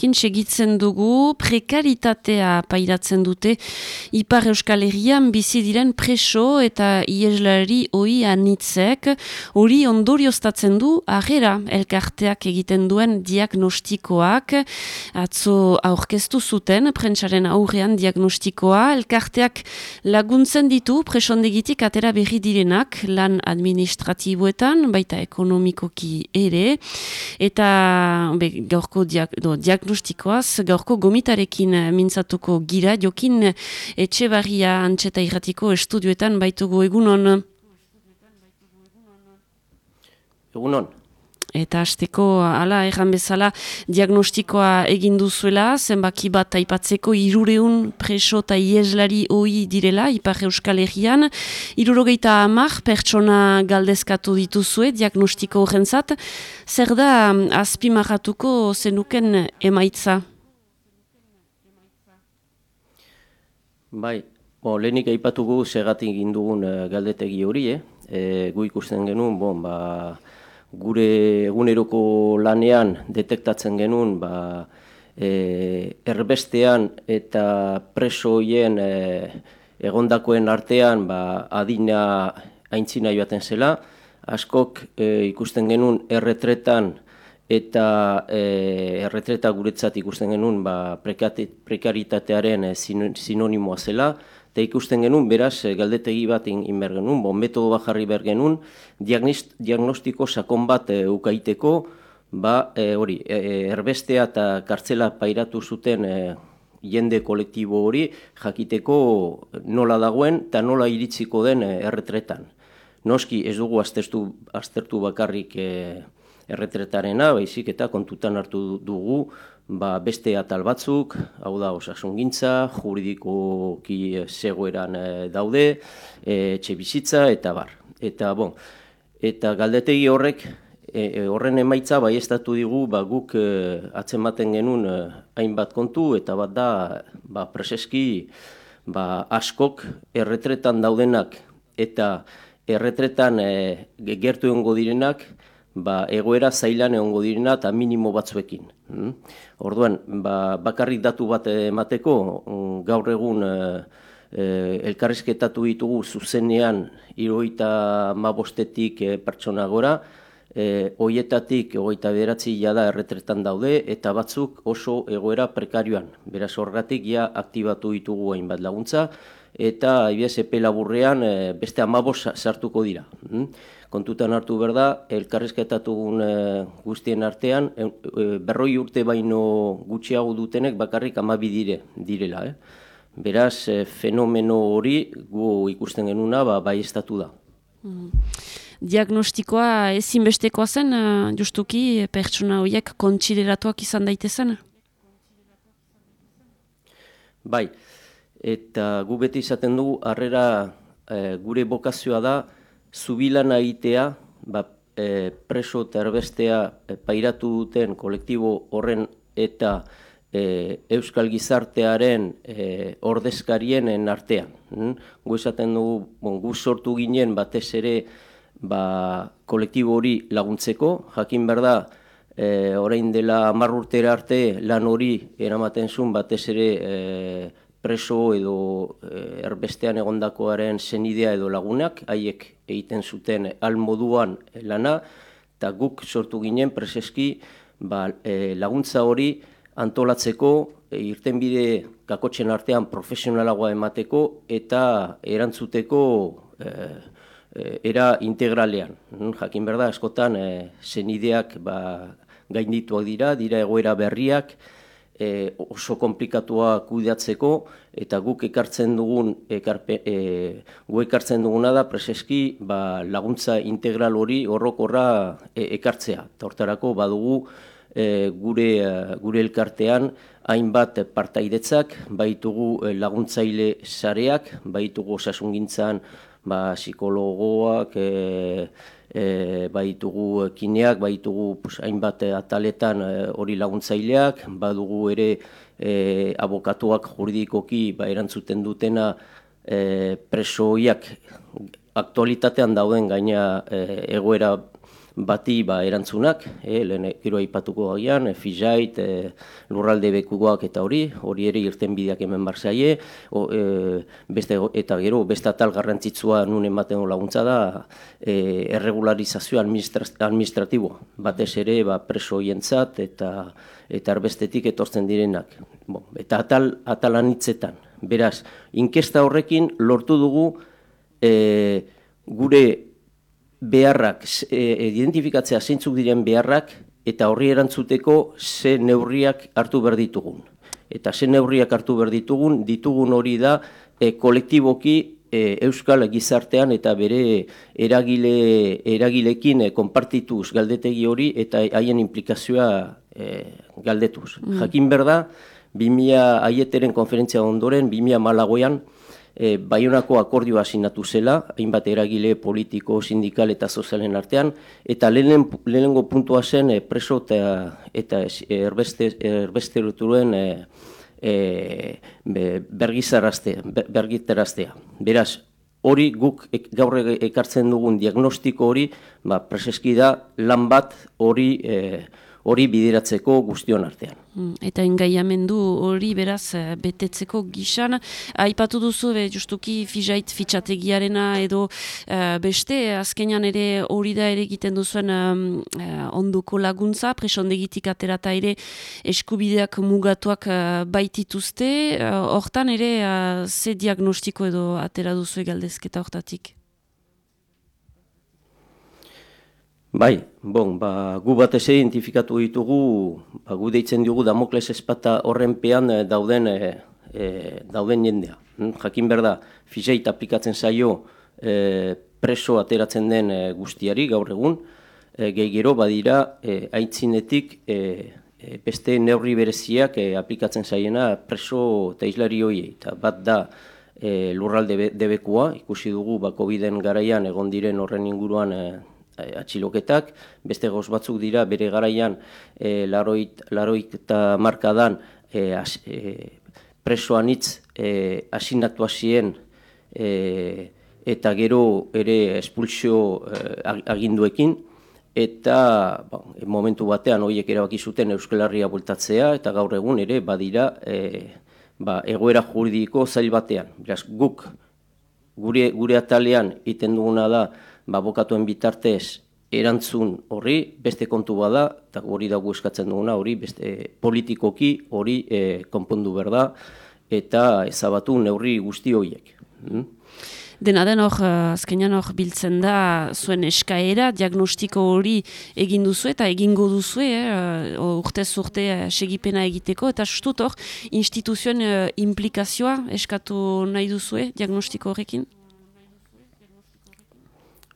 kin segitzen dugu prekaritatea pairatzen dute. Ipar Euskal Herrian bizi diren preso eta ieslari oi anitzek. Hori ondorioztatzen du agera elkarteak egiten duen diagnostikoak. Atzo aurkeztu zuten prentsaren aurrean diagnostikoa. Elkarteak laguntzen ditu presondegitik atera berri direnak lan administratiboetan baita ekonomikoki ere. Eta be, gaurko diag, do, diagnostikoaz gaurko gomitarekin mintzatuko gira. Jokin etxe barria antxeta irratiko estudioetan baitugu egunon. Egunon Eta hasteko hala erran bezala diagnostikoa egin duzuela, zenbaki bat aipatzeko irureun preso eta ieslari hoi direla, Ipar Euskal Herrian. Irurogeita amak pertsona galdezkatu dituzue diagnostiko horrentzat. Zer da azpimarratuko zenuken emaitza? Bai, bo, lehenik aipatugu segatik indugun uh, galdetegi hori, eh? E, gu ikusten genuen, bon, ba, gure eguneroko lanean detektatzen genuen ba, e, erbestean eta presoien e, egondakoen artean ba, adina aintzina joaten zela, askok e, ikusten genuen erretretan eta e, erretreta guretzat ikusten genuen ba, prekaritatearen e, sinonimoa zela, eta ikusten genuen, beraz, eh, galdetegi bat inber genuen, bon, metodo bat jarri behar genuen, diagnostiko sakon bat e, ukaiteko, ba, e, hori, erbestea eta kartzela pairatu zuten jende kolektibo hori, jakiteko nola dagoen eta nola iritsiko den erretretan. Noski ez dugu aztertu, aztertu bakarrik e, erretretarena, baizik eta kontutan hartu dugu, ba, beste atal batzuk, hau da osasungintza, juridikoki zegoeran e, daude, e, etxe bizitza eta bar. Eta, bon, eta galdetegi horrek, e, e horren emaitza bai estatu digu, ba, guk e, atzematen genuen e, hainbat kontu, eta bat da, ba, preseski, ba, askok erretretan daudenak, eta erretretan e, gertu egongo direnak, ba, egoera zailan egongo direna eta minimo batzuekin. Hmm? Orduan, ba, bakarrik datu bat emateko, mm, gaur egun e, e, elkarrizketatu ditugu zuzenean iroita mabostetik e, pertsona gora, e, oietatik egoita beratzi jada erretretan daude eta batzuk oso egoera prekarioan. Beraz horregatik ja aktibatu ditugu hainbat laguntza eta IBSP laburrean e, beste amabos sartuko dira. Hmm? kontutan hartu berda, elkarrizketatugun e, guztien artean, e, berroi urte baino gutxiago dutenek bakarrik amabi dire, direla. Eh? Beraz, fenomeno hori gu ikusten genuna ba, bai estatu da. Mm. Diagnostikoa ezinbestekoa zen, justuki, pertsona horiek kontsideratuak izan daitezen? Bai, eta gu beti izaten dugu, harrera gure bokazioa da, zubilan egitea, ba, e, preso eta erbestea e, pairatu duten kolektibo horren eta e, euskal gizartearen e, ordezkarienen artean. Hm? Gu esaten dugu, bon, gu sortu ginen batez ere ba, kolektibo hori laguntzeko, jakin behar da, e, orain dela marrurtera arte lan hori eramaten zuen batez ere e, preso edo e, erbestean egondakoaren zenidea edo lagunak, haiek egiten zuten almoduan lana, eta guk sortu ginen preseski ba, e, laguntza hori antolatzeko, e, irtenbide kakotzen artean profesionalagoa emateko eta erantzuteko e, era integralean. Jakin berda, askotan e, zenideak ba, gaindituak dira, dira egoera berriak, e, oso komplikatua kudeatzeko eta guk ekartzen dugun ekarpe, e, gu ekartzen duguna da preseski ba, laguntza integral hori horrokorra e, ekartzea. Hortarako badugu e, gure gure elkartean hainbat partaidetzak, baitugu e, laguntzaile sareak, baitugu osasungintzan ba, psikologoak, e, e, baitugu kineak, baitugu pues, hainbat ataletan e, hori laguntzaileak, badugu ere e, abokatuak juridikoki ba, erantzuten dutena e, presoiak aktualitatean dauden gaina e, egoera bati ba, erantzunak, e, lehen gero aipatuko agian, e, fizait, e, lurralde bekuak eta hori, hori ere irten bideak hemen barzaie, o, e, beste, eta gero beste atal garrantzitsua nun ematen laguntza da, e, erregularizazio administratiboa, batez ere ba, preso hientzat eta eta arbestetik etortzen direnak. Bon, eta atal, atalan hitzetan. Beraz, inkesta horrekin lortu dugu e, gure beharrak, e, identifikatzea zeintzuk diren beharrak, eta horri erantzuteko ze neurriak hartu behar ditugun. Eta ze neurriak hartu behar ditugun, ditugun hori da e, kolektiboki e, Euskal gizartean eta bere eragile, eragilekin e, konpartituz galdetegi hori eta haien implikazioa e, galdetuz. Mm. Jakin berda, 2000 aieteren konferentzia ondoren, 2000 malagoean, e, Baionako akordioa sinatu zela, hainbat eragile politiko, sindikal eta sozialen artean, eta lehen, lehenengo puntua zen e, preso eta, eta erbeste, erbesterutuen e, e, bergiteraztea. Beraz, hori guk gaur ekartzen dugun diagnostiko hori, ba, preseski da lan bat hori e, hori bideratzeko guztion artean. Mm, eta engaiamendu hori beraz eh, betetzeko gisan, aipatu duzu be, justuki fizait fitxategiarena edo uh, beste, azkenean ere hori da ere egiten duzuen um, uh, ondoko laguntza, presondegitik aterata ere eskubideak mugatuak uh, baitituzte, hortan ere ze diagnostiko edo atera duzu egaldezketa hortatik? Bai, bon, ba, gu batez identifikatu ditugu, ba, gu deitzen dugu Damokles espata horrenpean e, dauden, e, dauden jendea. Hm? Jakin berda, fizeit aplikatzen zaio e, preso ateratzen den e, guztiari gaur egun, e, gehi gero badira e, aitzinetik e, beste neurri bereziak e, aplikatzen zaiena preso eta islari hoiei. Eta bat da e, lurralde debekua, ikusi dugu ba, COVID-en garaian egon diren horren inguruan e, Eh, atxiloketak, beste goz batzuk dira bere garaian e, laroit, laroit eta markadan e, as, e, presoan hitz e, asinatu hasien eta gero ere espulsio aginduekin, eta ba, momentu batean horiek erabaki zuten Euskal Herria bultatzea, eta gaur egun ere badira e, ba, egoera juridiko zail batean. Beraz, guk gure, gure atalean iten duguna da, ba, bokatuen bitartez erantzun horri beste kontu bada, eta hori dago eskatzen duguna, hori beste politikoki hori e, konpondu berda, eta ezabatu neurri guzti horiek. Hmm? Dena den hor, eh, azkenean hor biltzen da zuen eskaera, diagnostiko hori egin duzu eta egingo duzu, eh, urte zurte segipena egiteko, eta sustut hor, instituzioen implikazioa eskatu nahi duzu, diagnostiko horrekin?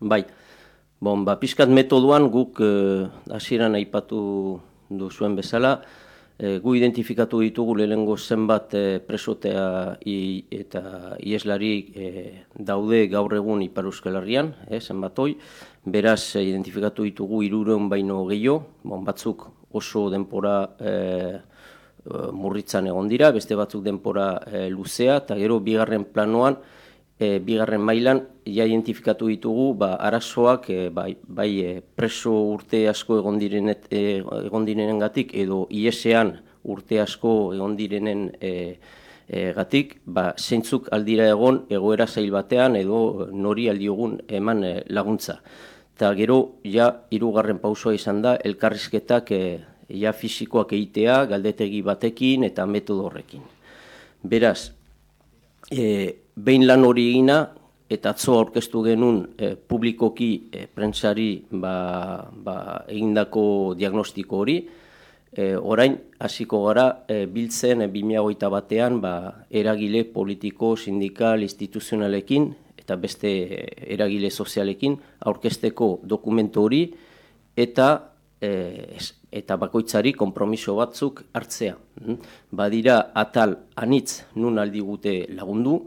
Bai, bon, ba, pixkat metoduan guk eh, hasieran aipatu duzuen bezala, eh, gu identifikatu ditugu lehenengo zenbat eh, presotea i, eta ieslari eh, daude gaur egun Ipar Euskal Herrian, eh, zenbat hoi, beraz eh, identifikatu ditugu irureun baino gehiago, bon, batzuk oso denpora eh, murritzan egon dira, beste batzuk denpora eh, luzea, eta gero bigarren planoan, e, bigarren mailan ja identifikatu ditugu ba, arazoak e, bai, bai e, preso urte asko egon direnet e, egon direnengatik edo iesean urte asko egon direnen e, e, gatik, ba, zeintzuk aldira egon egoera zail batean edo nori aldiogun eman e, laguntza. Eta gero, ja, hirugarren pausoa izan da, elkarrizketak e, ja fisikoak egitea, galdetegi batekin eta metodo horrekin. Beraz, e, behin lan hori egina, eta atzo aurkeztu genuen e, publikoki e, prentsari ba, ba, egindako diagnostiko hori, e, orain hasiko gara e, biltzen e, 2008 batean ba, eragile politiko, sindikal, instituzionalekin eta beste eragile sozialekin aurkezteko dokumentu hori eta e, eta bakoitzari konpromiso batzuk hartzea. Hm? Badira atal anitz nun aldi gute lagundu,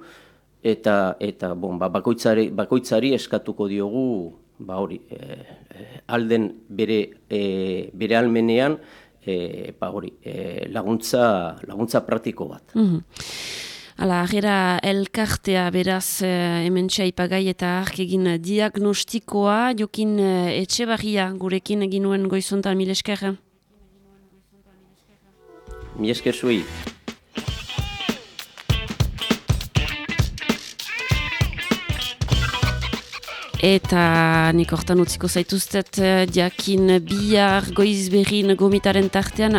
eta eta bon, ba, bakoitzari, bakoitzari eskatuko diogu ba hori e, alden bere e, bere almenean e, ba hori e, laguntza laguntza praktiko bat. Mm Ala, agera elkartea beraz eh, hemen txaipagai eta egin diagnostikoa, jokin eh, etxe barria gurekin egin nuen goizontan mil esker. Mi esker zui. Eta nik hortan utziko zaituztet jakin bihar goizberin gomitaren tartean